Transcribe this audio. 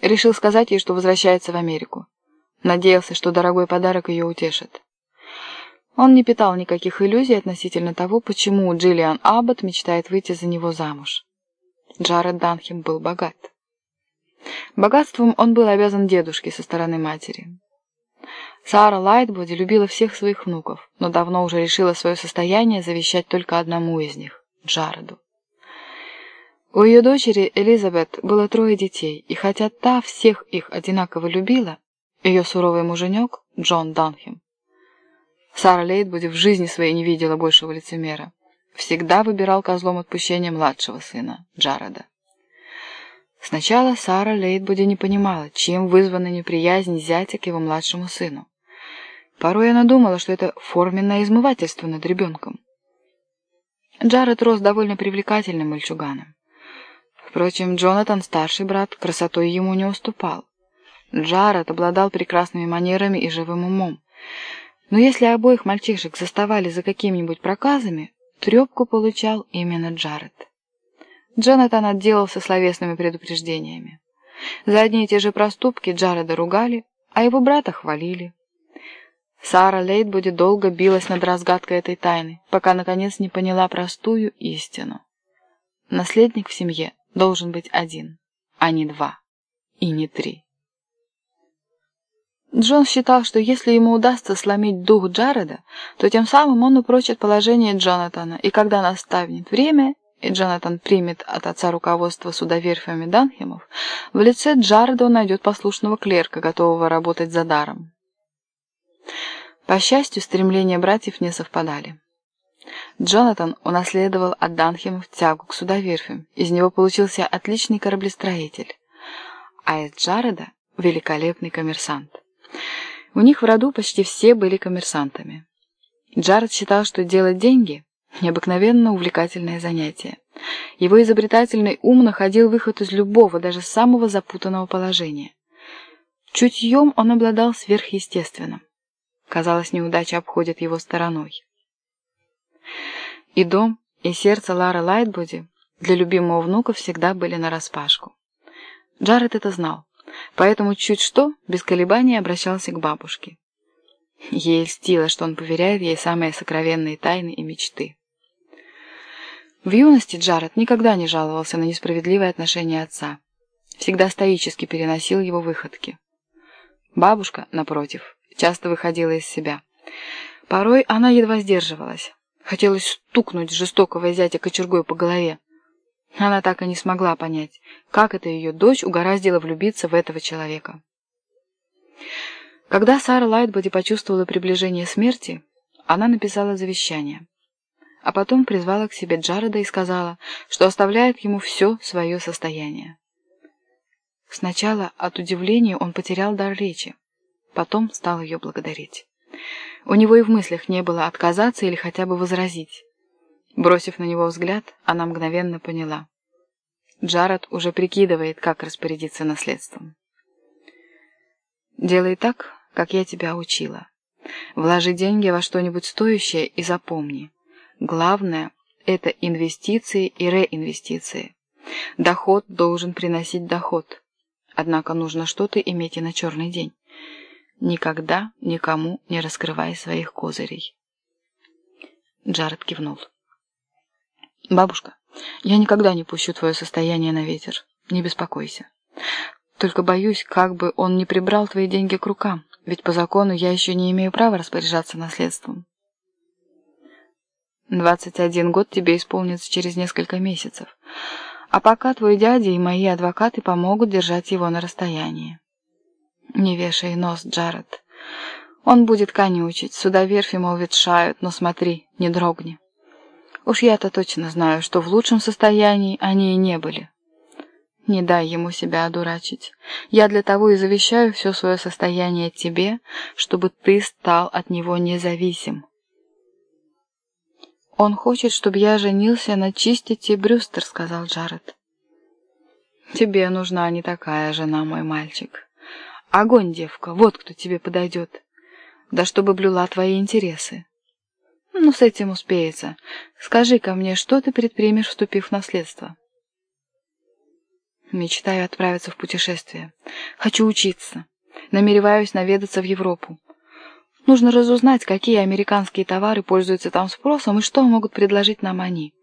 Решил сказать ей, что возвращается в Америку. Надеялся, что дорогой подарок ее утешит. Он не питал никаких иллюзий относительно того, почему Джиллиан Аббот мечтает выйти за него замуж. Джаред Данхем был богат. Богатством он был обязан дедушке со стороны матери. Сара Лайтбоди любила всех своих внуков, но давно уже решила свое состояние завещать только одному из них – Джареду. У ее дочери Элизабет было трое детей, и хотя та всех их одинаково любила, ее суровый муженек – Джон Данхем, Сара Лейтбуди в жизни своей не видела большего лицемера. Всегда выбирал козлом отпущения младшего сына, Джареда. Сначала Сара Лейтбуди не понимала, чем вызвана неприязнь зятя к его младшему сыну. Порой она думала, что это форменное измывательство над ребенком. Джаред рос довольно привлекательным мальчуганом. Впрочем, Джонатан, старший брат, красотой ему не уступал. Джаред обладал прекрасными манерами и живым умом. Но если обоих мальчишек заставали за какими-нибудь проказами, трепку получал именно Джаред. Джонатан отделался словесными предупреждениями. За одни и те же проступки Джареда ругали, а его брата хвалили. Сара Лейтбуди долго билась над разгадкой этой тайны, пока наконец не поняла простую истину. Наследник в семье должен быть один, а не два и не три. Джон считал, что если ему удастся сломить дух Джареда, то тем самым он упрочит положение Джонатана, и когда наставит время, и Джонатан примет от отца руководство судоверфями Данхемов, в лице Джареда он найдет послушного клерка, готового работать за даром. По счастью, стремления братьев не совпадали. Джонатан унаследовал от Данхемов тягу к судоверфям, из него получился отличный кораблестроитель, а из Джареда – великолепный коммерсант. У них в роду почти все были коммерсантами. Джаред считал, что делать деньги – необыкновенно увлекательное занятие. Его изобретательный ум находил выход из любого, даже самого запутанного положения. Чутьем он обладал сверхъестественным. Казалось, неудача обходит его стороной. И дом, и сердце Лары Лайтбоди для любимого внука всегда были нараспашку. Джаред это знал. Поэтому чуть что, без колебаний обращался к бабушке. Ей льстило, что он поверяет ей самые сокровенные тайны и мечты. В юности Джаред никогда не жаловался на несправедливое отношение отца. Всегда стоически переносил его выходки. Бабушка, напротив, часто выходила из себя. Порой она едва сдерживалась. Хотелось стукнуть жестокого зятя кочергой по голове. Она так и не смогла понять, как это ее дочь угораздила влюбиться в этого человека. Когда Сара Лайтбоди почувствовала приближение смерти, она написала завещание, а потом призвала к себе Джареда и сказала, что оставляет ему все свое состояние. Сначала от удивления он потерял дар речи, потом стал ее благодарить. У него и в мыслях не было отказаться или хотя бы возразить. Бросив на него взгляд, она мгновенно поняла. Джаред уже прикидывает, как распорядиться наследством. «Делай так, как я тебя учила. Вложи деньги во что-нибудь стоящее и запомни. Главное – это инвестиции и реинвестиции. Доход должен приносить доход. Однако нужно что-то иметь и на черный день. Никогда никому не раскрывай своих козырей». Джаред кивнул. «Бабушка, я никогда не пущу твое состояние на ветер. Не беспокойся. Только боюсь, как бы он не прибрал твои деньги к рукам, ведь по закону я еще не имею права распоряжаться наследством». «Двадцать один год тебе исполнится через несколько месяцев, а пока твой дядя и мои адвокаты помогут держать его на расстоянии». «Не вешай нос, Джаред. Он будет конючить, судоверфи, мол, ветшают, но смотри, не дрогни». Уж я-то точно знаю, что в лучшем состоянии они и не были. Не дай ему себя одурачить. Я для того и завещаю все свое состояние тебе, чтобы ты стал от него независим. «Он хочет, чтобы я женился на Чистите Брюстер», — сказал Джаред. «Тебе нужна не такая жена, мой мальчик. Огонь, девка, вот кто тебе подойдет. Да чтобы блюла твои интересы. Ну, с этим успеется. Скажи-ка мне, что ты предпримешь, вступив в наследство? Мечтаю отправиться в путешествие. Хочу учиться. Намереваюсь наведаться в Европу. Нужно разузнать, какие американские товары пользуются там спросом и что могут предложить нам они.